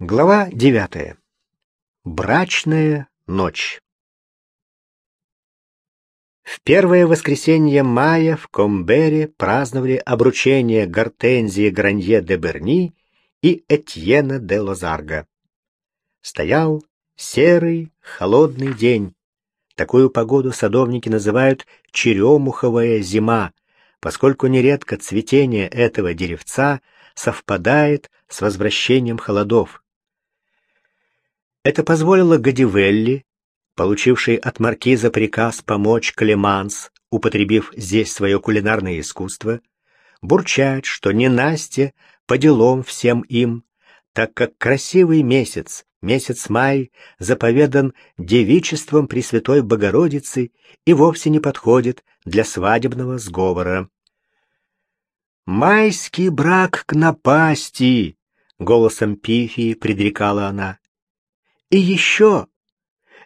Глава девятая. Брачная ночь. В первое воскресенье мая в Комбере праздновали обручение Гортензии Гранье де Берни и Этьена де Лозарга. Стоял серый, холодный день. Такую погоду садовники называют черемуховая зима, поскольку нередко цветение этого деревца совпадает с возвращением холодов. Это позволило Гадивелли, получившей от маркиза приказ помочь Клеманс, употребив здесь свое кулинарное искусство, бурчать, что не Настя по делам всем им, так как красивый месяц, месяц май, заповедан девичеством Пресвятой Богородицы и вовсе не подходит для свадебного сговора. «Майский брак к напасти!» — голосом Пифии предрекала она. И еще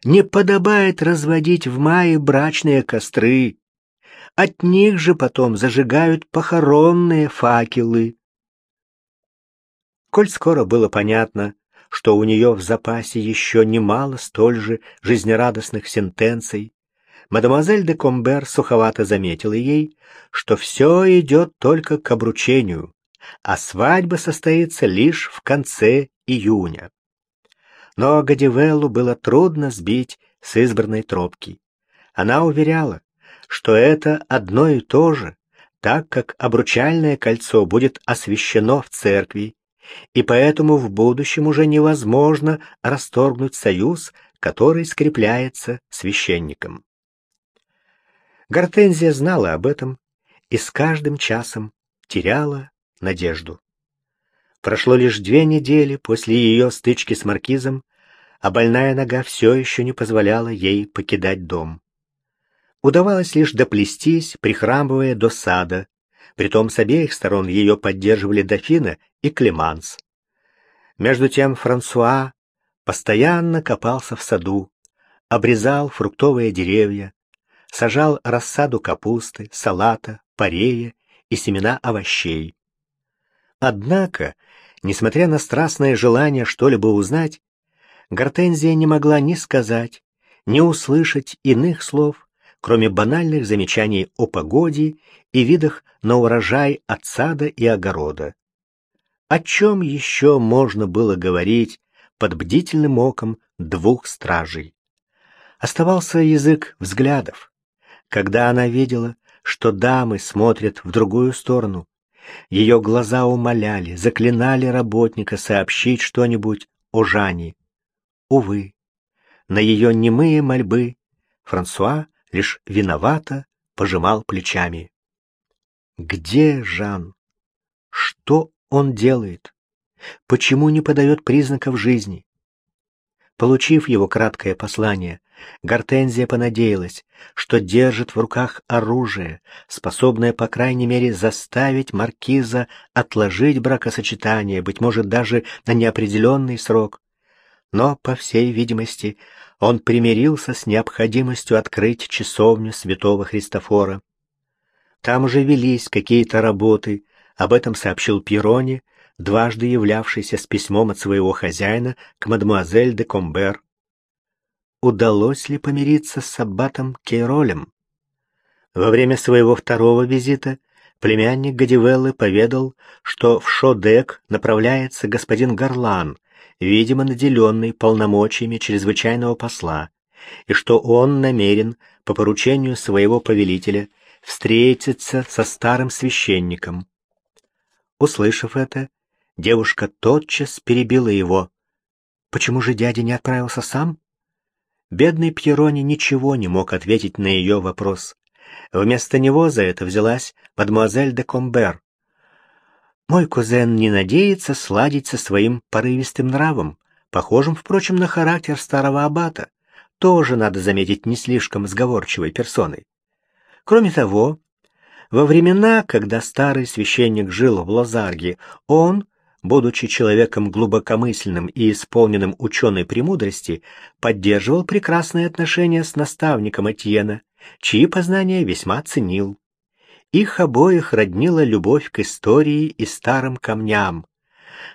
не подобает разводить в мае брачные костры. От них же потом зажигают похоронные факелы. Коль скоро было понятно, что у нее в запасе еще немало столь же жизнерадостных сентенций, мадемуазель де Комбер суховато заметила ей, что все идет только к обручению, а свадьба состоится лишь в конце июня. Но Гадивеллу было трудно сбить с избранной тропки. Она уверяла, что это одно и то же, так как обручальное кольцо будет освящено в церкви, и поэтому в будущем уже невозможно расторгнуть союз, который скрепляется священником. Гортензия знала об этом и с каждым часом теряла надежду. Прошло лишь две недели после ее стычки с маркизом, а больная нога все еще не позволяла ей покидать дом. Удавалось лишь доплестись, прихрамывая до сада, притом с обеих сторон ее поддерживали дофина и Клеманс. Между тем Франсуа постоянно копался в саду, обрезал фруктовые деревья, сажал рассаду капусты, салата, парея и семена овощей. Однако Несмотря на страстное желание что-либо узнать, Гортензия не могла ни сказать, ни услышать иных слов, кроме банальных замечаний о погоде и видах на урожай от сада и огорода. О чем еще можно было говорить под бдительным оком двух стражей? Оставался язык взглядов. Когда она видела, что дамы смотрят в другую сторону, ее глаза умоляли, заклинали работника сообщить что-нибудь о Жане. Увы, на ее немые мольбы Франсуа лишь виновато пожимал плечами. Где Жан? Что он делает? Почему не подает признаков жизни? Получив его краткое послание, Гортензия понадеялась, что держит в руках оружие, способное, по крайней мере, заставить маркиза отложить бракосочетание, быть может, даже на неопределенный срок. Но, по всей видимости, он примирился с необходимостью открыть часовню святого Христофора. Там уже велись какие-то работы, об этом сообщил Пирони, дважды являвшийся с письмом от своего хозяина к мадемуазель де Комбер. Удалось ли помириться с аббатом Кейролем? Во время своего второго визита племянник Гадивеллы поведал, что в Шодек направляется господин Гарлан, видимо, наделенный полномочиями чрезвычайного посла, и что он намерен, по поручению своего повелителя, встретиться со старым священником. Услышав это, Девушка тотчас перебила его. Почему же дядя не отправился сам? Бедный Пьерони ничего не мог ответить на ее вопрос. Вместо него за это взялась мадемуазель де Комбер. Мой кузен не надеется сладить со своим порывистым нравом, похожим, впрочем, на характер старого аббата, тоже, надо заметить, не слишком сговорчивой персоной. Кроме того, во времена, когда старый священник жил в Лозарге, он будучи человеком глубокомысленным и исполненным ученой премудрости, поддерживал прекрасные отношения с наставником Этьена, чьи познания весьма ценил. Их обоих роднила любовь к истории и старым камням.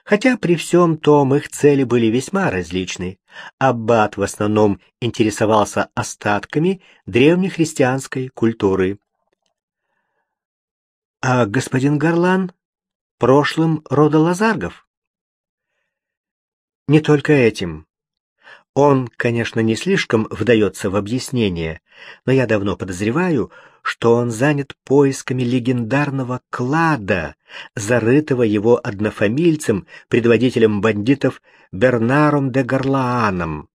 Хотя при всем том их цели были весьма различны. Аббат в основном интересовался остатками древнехристианской культуры. А господин Гарлан прошлым рода Лазаргов? Не только этим. Он, конечно, не слишком вдается в объяснение, но я давно подозреваю, что он занят поисками легендарного клада, зарытого его однофамильцем, предводителем бандитов Бернаром де Гарлааном.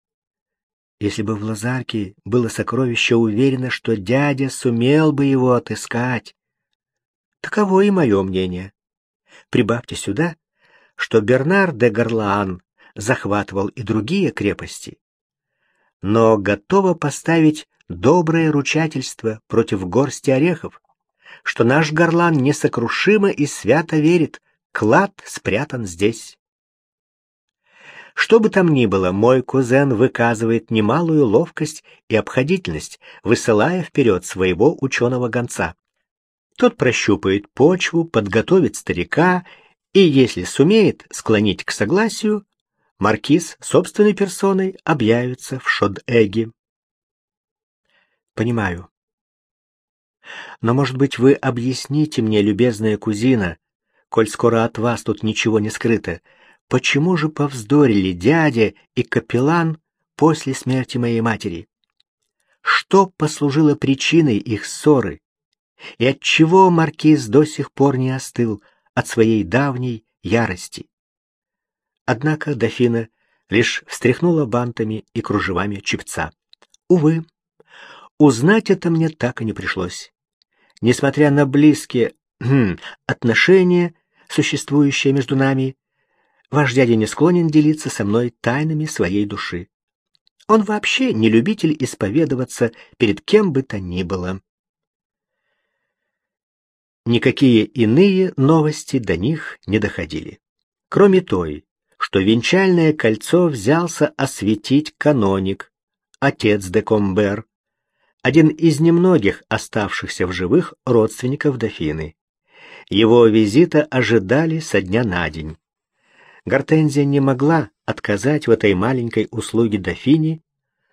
Если бы в Лазарке было сокровище, уверено, что дядя сумел бы его отыскать. Таково и мое мнение. Прибавьте сюда, что Бернар де Гарлаан захватывал и другие крепости, но готова поставить доброе ручательство против горсти орехов, что наш горлан несокрушимо и свято верит, клад спрятан здесь. Что бы там ни было, мой кузен выказывает немалую ловкость и обходительность, высылая вперед своего ученого-гонца. Тот прощупает почву, подготовит старика и, если сумеет склонить к согласию, маркиз собственной персоной объявится в Шод-Эге. Понимаю. Но, может быть, вы объясните мне, любезная кузина, коль скоро от вас тут ничего не скрыто, почему же повздорили дядя и капеллан после смерти моей матери? Что послужило причиной их ссоры? И отчего маркиз до сих пор не остыл от своей давней ярости? Однако дофина лишь встряхнула бантами и кружевами чепца. Увы, узнать это мне так и не пришлось. Несмотря на близкие хм, отношения, существующие между нами, ваш дядя не склонен делиться со мной тайнами своей души. Он вообще не любитель исповедоваться перед кем бы то ни было. Никакие иные новости до них не доходили. Кроме той, что венчальное кольцо взялся осветить каноник, отец де Комбер, один из немногих оставшихся в живых родственников дофины. Его визита ожидали со дня на день. Гортензия не могла отказать в этой маленькой услуге дофине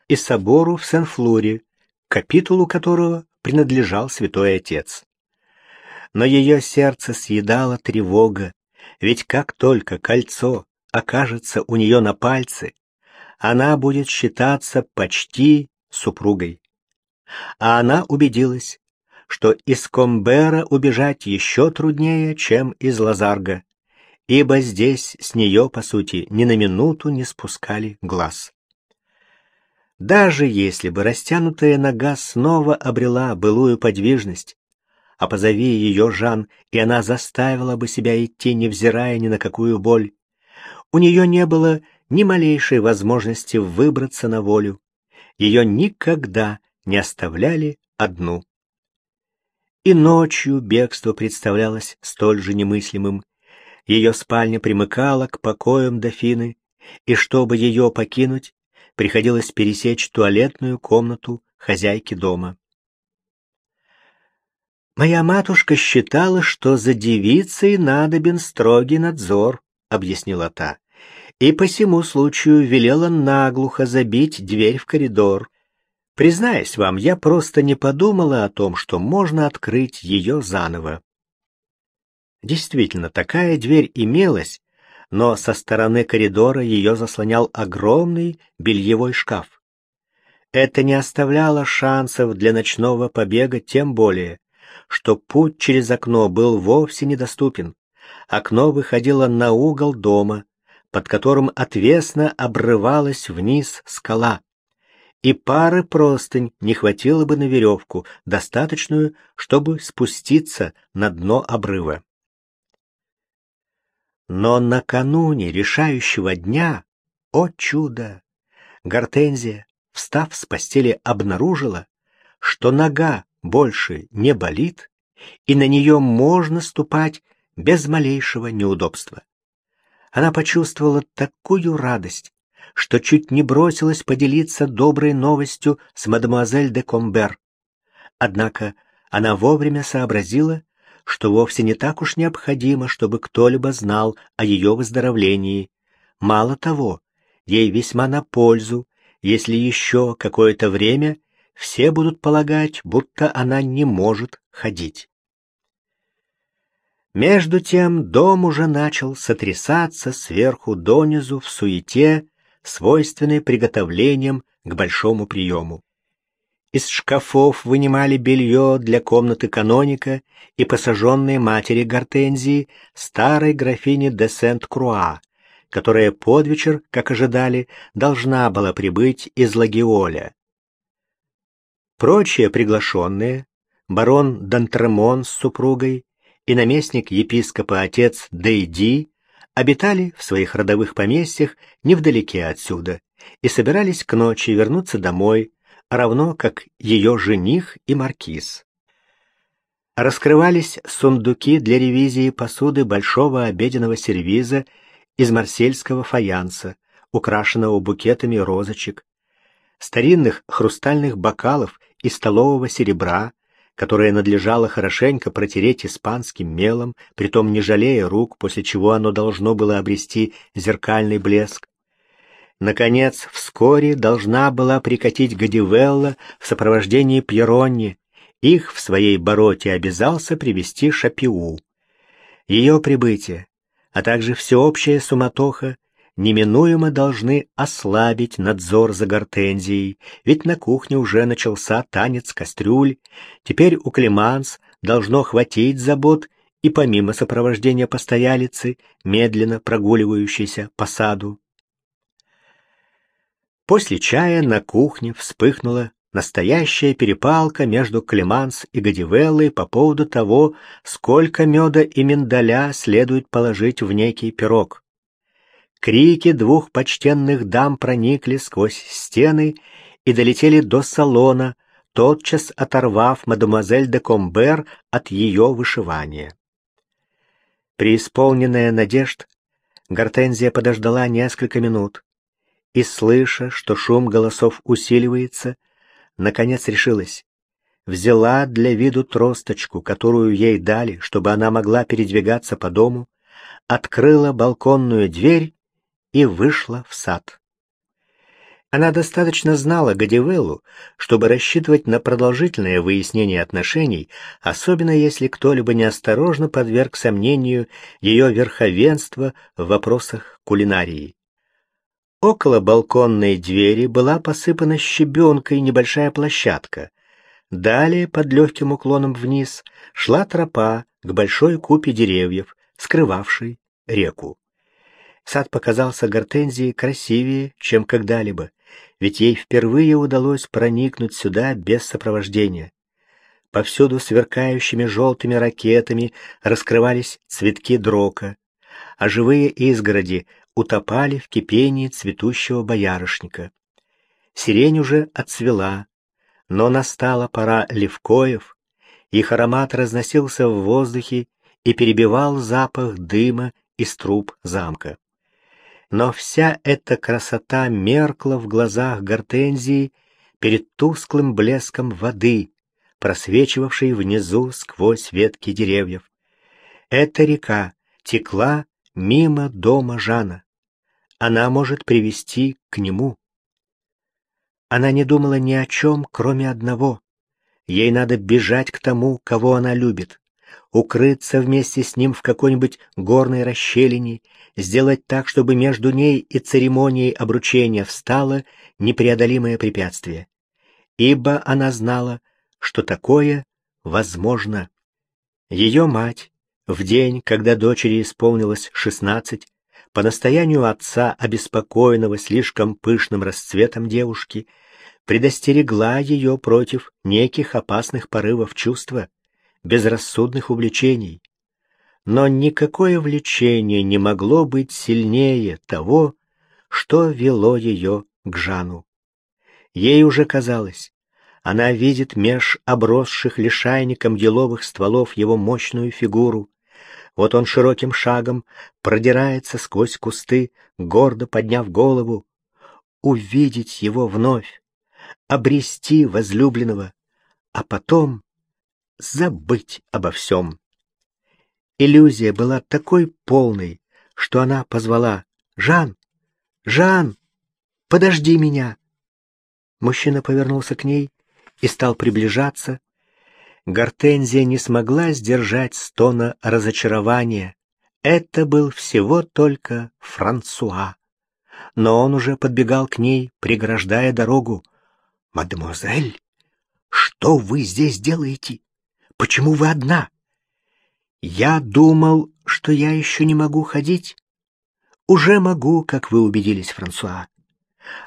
и собору в Сен-Флуре, капитулу которого принадлежал святой отец. Но ее сердце съедала тревога, ведь как только кольцо окажется у нее на пальце, она будет считаться почти супругой. А она убедилась, что из Комбера убежать еще труднее, чем из Лазарга, ибо здесь с нее, по сути, ни на минуту не спускали глаз. Даже если бы растянутая нога снова обрела былую подвижность, а позови ее Жан, и она заставила бы себя идти, невзирая ни на какую боль, у нее не было ни малейшей возможности выбраться на волю. Ее никогда не оставляли одну. И ночью бегство представлялось столь же немыслимым. Ее спальня примыкала к покоям дофины, и чтобы ее покинуть, приходилось пересечь туалетную комнату хозяйки дома. Моя матушка считала, что за девицей надобен строгий надзор, — объяснила та, — и по всему случаю велела наглухо забить дверь в коридор. Признаюсь вам, я просто не подумала о том, что можно открыть ее заново. Действительно, такая дверь имелась, но со стороны коридора ее заслонял огромный бельевой шкаф. Это не оставляло шансов для ночного побега, тем более, что путь через окно был вовсе недоступен окно выходило на угол дома, под которым отвесно обрывалась вниз скала. И пары простынь не хватило бы на веревку, достаточную, чтобы спуститься на дно обрыва. Но накануне решающего дня, о чудо, Гортензия, встав с постели, обнаружила, что нога больше не болит, и на нее можно ступать без малейшего неудобства. Она почувствовала такую радость, что чуть не бросилась поделиться доброй новостью с мадемуазель де Комбер. Однако она вовремя сообразила, что вовсе не так уж необходимо, чтобы кто-либо знал о ее выздоровлении. Мало того, ей весьма на пользу, если еще какое-то время все будут полагать, будто она не может ходить. Между тем дом уже начал сотрясаться сверху донизу в суете, свойственной приготовлением к большому приему. Из шкафов вынимали белье для комнаты каноника и посаженной матери Гортензии, старой графини де Сент-Круа, которая под вечер, как ожидали, должна была прибыть из Лагиоля. Прочие приглашенные, барон Дантремон с супругой и наместник епископа отец Дейди, обитали в своих родовых поместьях невдалеке отсюда и собирались к ночи вернуться домой, равно как ее жених и маркиз. Раскрывались сундуки для ревизии посуды большого обеденного сервиза из марсельского фаянса, украшенного букетами розочек, старинных хрустальных бокалов и столового серебра, которое надлежало хорошенько протереть испанским мелом, притом не жалея рук, после чего оно должно было обрести зеркальный блеск. Наконец, вскоре должна была прикатить Гадивелла в сопровождении Пьеронни. Их в своей бороте обязался привести Шапиу. Ее прибытие а также всеобщая суматоха неминуемо должны ослабить надзор за гортензией, ведь на кухне уже начался танец кастрюль, теперь у Клеманс должно хватить забот и помимо сопровождения постоялицы, медленно прогуливающейся по саду. После чая на кухне вспыхнула Настоящая перепалка между Клеманс и Гадивеллой по поводу того, сколько меда и миндаля следует положить в некий пирог. Крики двух почтенных дам проникли сквозь стены и долетели до салона, тотчас оторвав мадемуазель де Комбер от ее вышивания. Преисполненная надежд, Гортензия подождала несколько минут и, слыша, что шум голосов усиливается, наконец решилась. Взяла для виду тросточку, которую ей дали, чтобы она могла передвигаться по дому, открыла балконную дверь и вышла в сад. Она достаточно знала Гадивеллу, чтобы рассчитывать на продолжительное выяснение отношений, особенно если кто-либо неосторожно подверг сомнению ее верховенство в вопросах кулинарии. Около балконной двери была посыпана щебенкой небольшая площадка. Далее, под легким уклоном вниз, шла тропа к большой купе деревьев, скрывавшей реку. Сад показался Гортензии красивее, чем когда-либо, ведь ей впервые удалось проникнуть сюда без сопровождения. Повсюду сверкающими желтыми ракетами раскрывались цветки дрока, а живые изгороди утопали в кипении цветущего боярышника. Сирень уже отцвела, но настала пора левкоев, их аромат разносился в воздухе и перебивал запах дыма из труб замка. Но вся эта красота меркла в глазах гортензии перед тусклым блеском воды, просвечивавшей внизу сквозь ветки деревьев. Эта река текла мимо дома Жана она может привести к нему. Она не думала ни о чем, кроме одного. Ей надо бежать к тому, кого она любит, укрыться вместе с ним в какой-нибудь горной расщелине, сделать так, чтобы между ней и церемонией обручения встало непреодолимое препятствие. Ибо она знала, что такое возможно. Ее мать, в день, когда дочери исполнилось шестнадцать, по настоянию отца, обеспокоенного слишком пышным расцветом девушки, предостерегла ее против неких опасных порывов чувства, безрассудных увлечений. Но никакое влечение не могло быть сильнее того, что вело ее к Жану. Ей уже казалось, она видит меж обросших лишайником еловых стволов его мощную фигуру, вот он широким шагом продирается сквозь кусты, гордо подняв голову. Увидеть его вновь, обрести возлюбленного, а потом забыть обо всем. Иллюзия была такой полной, что она позвала «Жан! Жан! Подожди меня!» Мужчина повернулся к ней и стал приближаться. Гортензия не смогла сдержать стона разочарования. Это был всего только Франсуа. Но он уже подбегал к ней, преграждая дорогу. «Мадемуазель, что вы здесь делаете? Почему вы одна?» «Я думал, что я еще не могу ходить». «Уже могу, как вы убедились, Франсуа.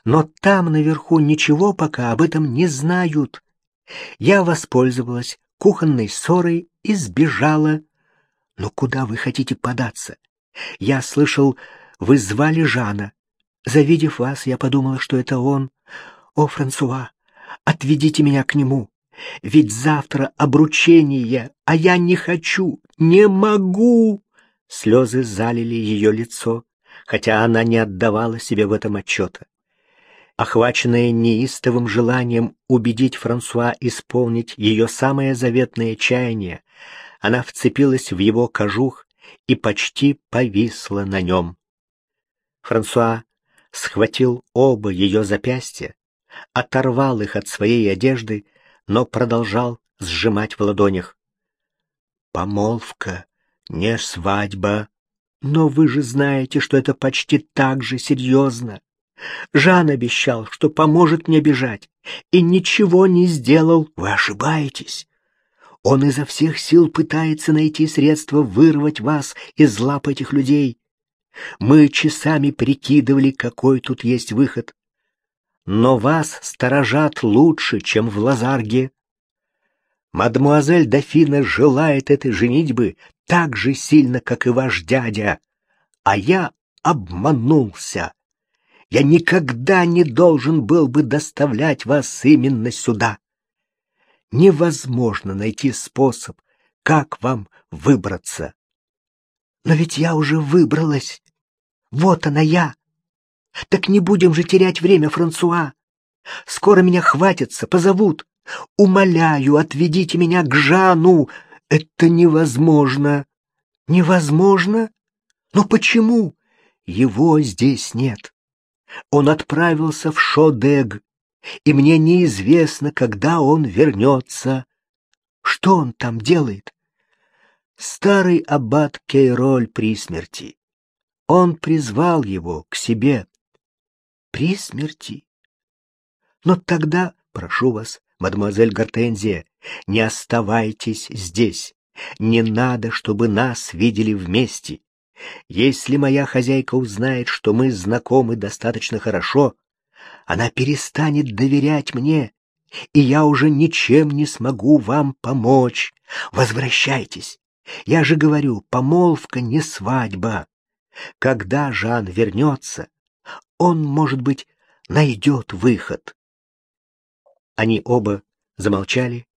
Но там наверху ничего пока об этом не знают. Я воспользовалась кухонной ссорой и сбежала. Но куда вы хотите податься? Я слышал, вы звали Жана. Завидев вас, я подумала, что это он. О, Франсуа, отведите меня к нему. Ведь завтра обручение, а я не хочу, не могу. Слезы залили ее лицо, хотя она не отдавала себе в этом отчета. Охваченная неистовым желанием убедить Франсуа исполнить ее самое заветное чаяние, она вцепилась в его кожух и почти повисла на нем. Франсуа схватил оба ее запястья, оторвал их от своей одежды, но продолжал сжимать в ладонях. «Помолвка, не свадьба. Но вы же знаете, что это почти так же серьезно. Жан обещал, что поможет мне бежать, и ничего не сделал. Вы ошибаетесь. Он изо всех сил пытается найти средства вырвать вас из лап этих людей. Мы часами прикидывали, какой тут есть выход. Но вас сторожат лучше, чем в Лазарге. Мадмуазель Дофина желает этой женитьбы так же сильно, как и ваш дядя. А я обманулся. Я никогда не должен был бы доставлять вас именно сюда. Невозможно найти способ, как вам выбраться. Но ведь я уже выбралась. Вот она я. Так не будем же терять время, Франсуа. Скоро меня хватится, позовут. Умоляю, отведите меня к Жану. Это невозможно. Невозможно? Но почему? Его здесь нет. Он отправился в Шодег, и мне неизвестно, когда он вернется. Что он там делает? Старый аббат Кейроль при смерти. Он призвал его к себе. При смерти? Но тогда, прошу вас, мадемуазель Гортензия, не оставайтесь здесь. Не надо, чтобы нас видели вместе. Если моя хозяйка узнает, что мы знакомы достаточно хорошо, она перестанет доверять мне, и я уже ничем не смогу вам помочь. Возвращайтесь. Я же говорю, помолвка не свадьба. Когда Жан вернется, он, может быть, найдет выход. Они оба замолчали.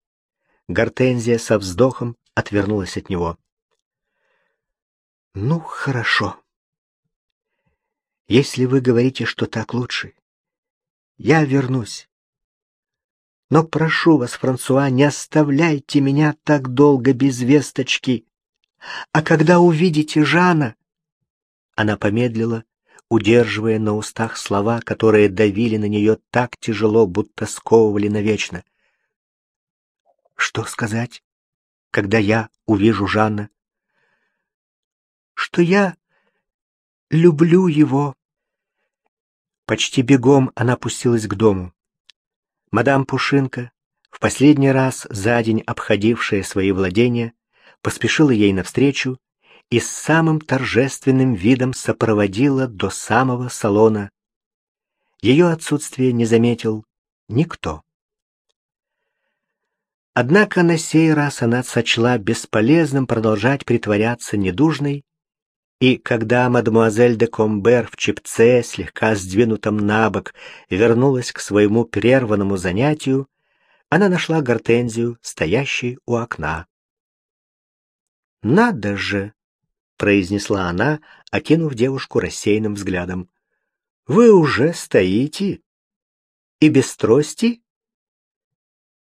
Гортензия со вздохом отвернулась от него. Ну, хорошо. Если вы говорите, что так лучше, я вернусь. Но прошу вас, Франсуа, не оставляйте меня так долго без весточки. А когда увидите Жана... Она помедлила, удерживая на устах слова, которые давили на нее так тяжело, будто сковывали навечно. Что сказать, когда я увижу Жанна? что я люблю его. Почти бегом она пустилась к дому. Мадам Пушинка, в последний раз за день обходившая свои владения, поспешила ей навстречу и с самым торжественным видом сопроводила до самого салона. Ее отсутствие не заметил никто. Однако на сей раз она сочла бесполезным продолжать притворяться недужной и когда мадемуазель де Комбер в чепце, слегка сдвинутом на бок, вернулась к своему прерванному занятию, она нашла гортензию, стоящей у окна. «Надо же!» — произнесла она, окинув девушку рассеянным взглядом. «Вы уже стоите? И без трости?»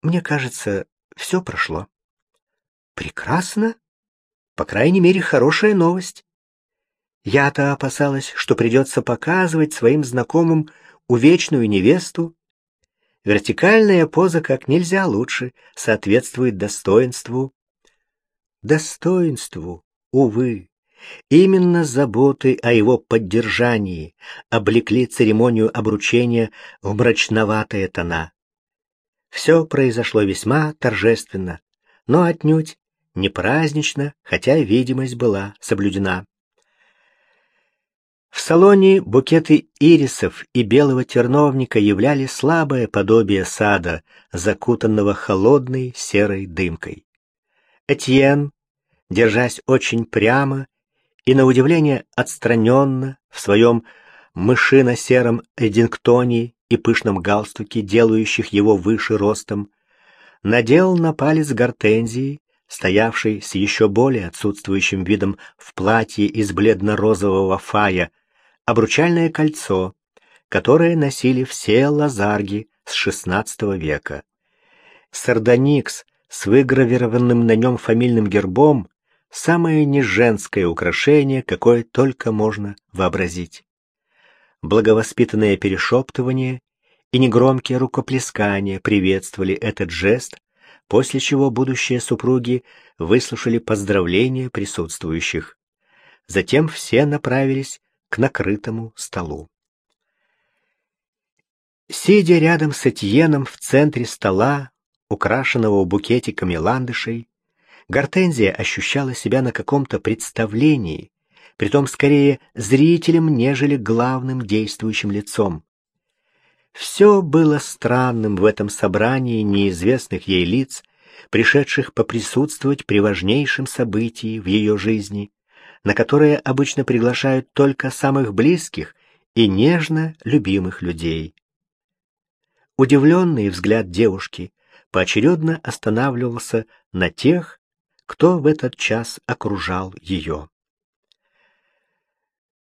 «Мне кажется, все прошло». «Прекрасно. По крайней мере, хорошая новость. Я-то опасалась, что придется показывать своим знакомым увечную невесту. Вертикальная поза как нельзя лучше соответствует достоинству. Достоинству, увы. Именно заботы о его поддержании облекли церемонию обручения в мрачноватые тона. Все произошло весьма торжественно, но отнюдь не празднично, хотя видимость была соблюдена. В салоне букеты ирисов и белого терновника являли слабое подобие сада, закутанного холодной серой дымкой. Этьен, держась очень прямо и, на удивление, отстраненно в своем мышино-сером эдингтоне и пышном галстуке, делающих его выше ростом, надел на палец гортензии, стоявший с еще более отсутствующим видом в платье из бледно-розового фая, обручальное кольцо, которое носили все лазарги с XVI века. Сардоникс с выгравированным на нем фамильным гербом — самое неженское украшение, какое только можно вообразить. Благовоспитанное перешептывание и негромкие рукоплескания приветствовали этот жест, после чего будущие супруги выслушали поздравления присутствующих. Затем все направились к накрытому столу. Сидя рядом с Этьеном в центре стола, украшенного букетиками ландышей, Гортензия ощущала себя на каком-то представлении, притом скорее зрителем, нежели главным действующим лицом. Все было странным в этом собрании неизвестных ей лиц, пришедших поприсутствовать при важнейшем событии в ее жизни, на которое обычно приглашают только самых близких и нежно любимых людей. Удивленный взгляд девушки поочередно останавливался на тех, кто в этот час окружал ее.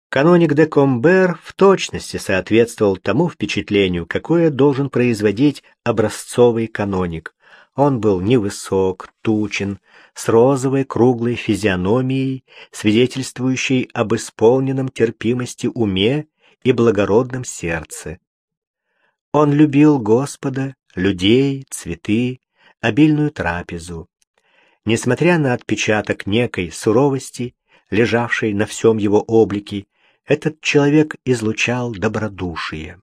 Каноник де Комбер в точности соответствовал тому впечатлению, какое должен производить образцовый каноник. Он был невысок, тучен, с розовой круглой физиономией, свидетельствующей об исполненном терпимости уме и благородном сердце. Он любил Господа, людей, цветы, обильную трапезу. Несмотря на отпечаток некой суровости, лежавшей на всем его облике, этот человек излучал добродушие.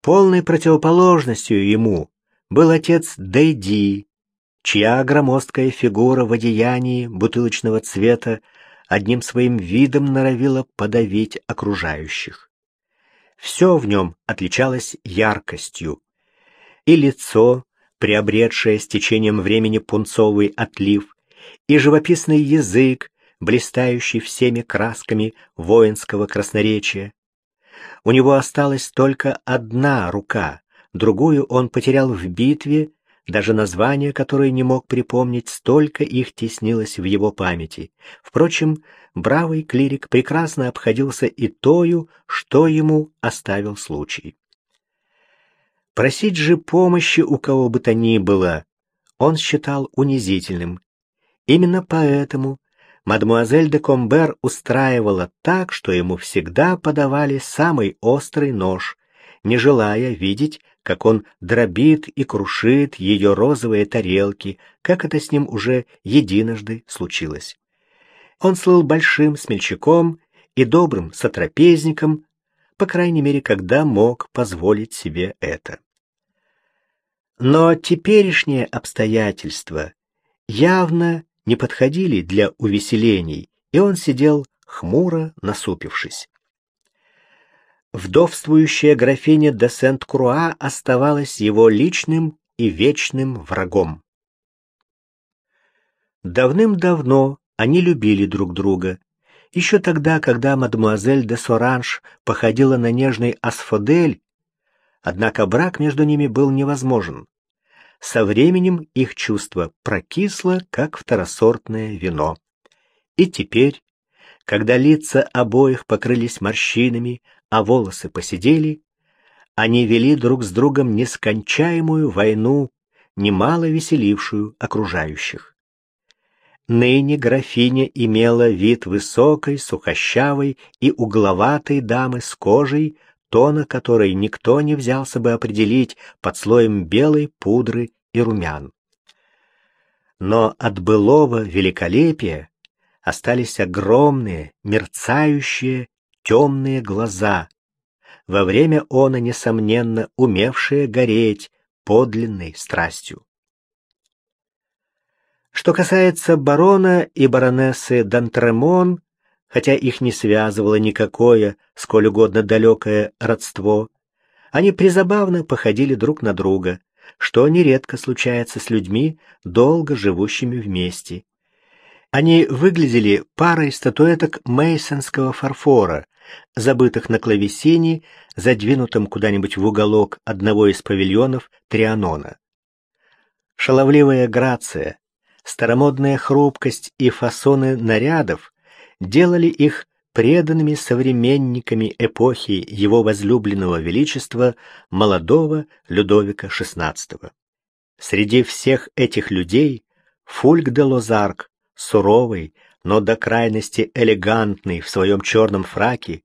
Полной противоположностью ему был отец Дейди, чья громоздкая фигура в одеянии бутылочного цвета одним своим видом норовила подавить окружающих. Все в нем отличалось яркостью, и лицо, приобретшее с течением времени пунцовый отлив, и живописный язык, блистающий всеми красками воинского красноречия. У него осталась только одна рука, другую он потерял в битве даже название, которое не мог припомнить, столько их теснилось в его памяти. Впрочем, бравый клирик прекрасно обходился и тою, что ему оставил случай. Просить же помощи у кого бы то ни было он считал унизительным. Именно поэтому мадмуазель де Комбер устраивала так, что ему всегда подавали самый острый нож, не желая видеть, как он дробит и крушит ее розовые тарелки, как это с ним уже единожды случилось. Он слыл большим смельчаком и добрым сотрапезником, по крайней мере, когда мог позволить себе это. Но теперешние обстоятельства явно не подходили для увеселений, и он сидел хмуро насупившись. Вдовствующая графиня де Сент-Круа оставалась его личным и вечным врагом. Давным-давно они любили друг друга, еще тогда, когда мадемуазель де Соранж походила на нежный асфодель, однако брак между ними был невозможен. Со временем их чувство прокисло, как второсортное вино. И теперь, когда лица обоих покрылись морщинами, а волосы посидели, они вели друг с другом нескончаемую войну, немало веселившую окружающих. Ныне графиня имела вид высокой, сухощавой и угловатой дамы с кожей, тона которой никто не взялся бы определить под слоем белой пудры и румян. Но от былого великолепия остались огромные, мерцающие, темные глаза, во время она, несомненно, умевшие гореть подлинной страстью. Что касается барона и баронессы Дантремон, хотя их не связывало никакое, сколь угодно далекое родство, они призабавно походили друг на друга, что нередко случается с людьми, долго живущими вместе. Они выглядели парой статуэток мейсонского фарфора, забытых на клавесине, задвинутом куда-нибудь в уголок одного из павильонов Трианона. Шаловливая грация, старомодная хрупкость и фасоны нарядов делали их преданными современниками эпохи его возлюбленного величества молодого Людовика XVI. Среди всех этих людей Фульк де Лозарк, суровый, но до крайности элегантный в своем черном фраке,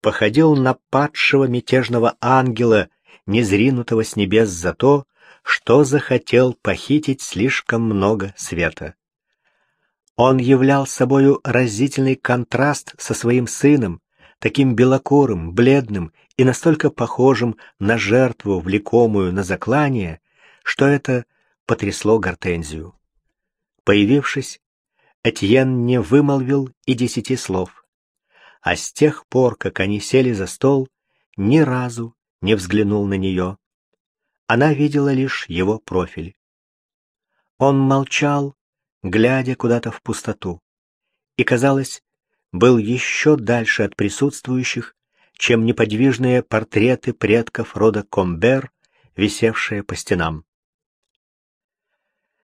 походил на падшего мятежного ангела, незринутого с небес за то, что захотел похитить слишком много света. Он являл собою разительный контраст со своим сыном, таким белокурым, бледным и настолько похожим на жертву, влекомую на заклание, что это потрясло Гортензию. Появившись, Этьен не вымолвил и десяти слов. А с тех пор, как они сели за стол, ни разу не взглянул на нее. Она видела лишь его профиль. Он молчал, глядя куда-то в пустоту, и, казалось, был еще дальше от присутствующих, чем неподвижные портреты предков рода Комбер, висевшие по стенам.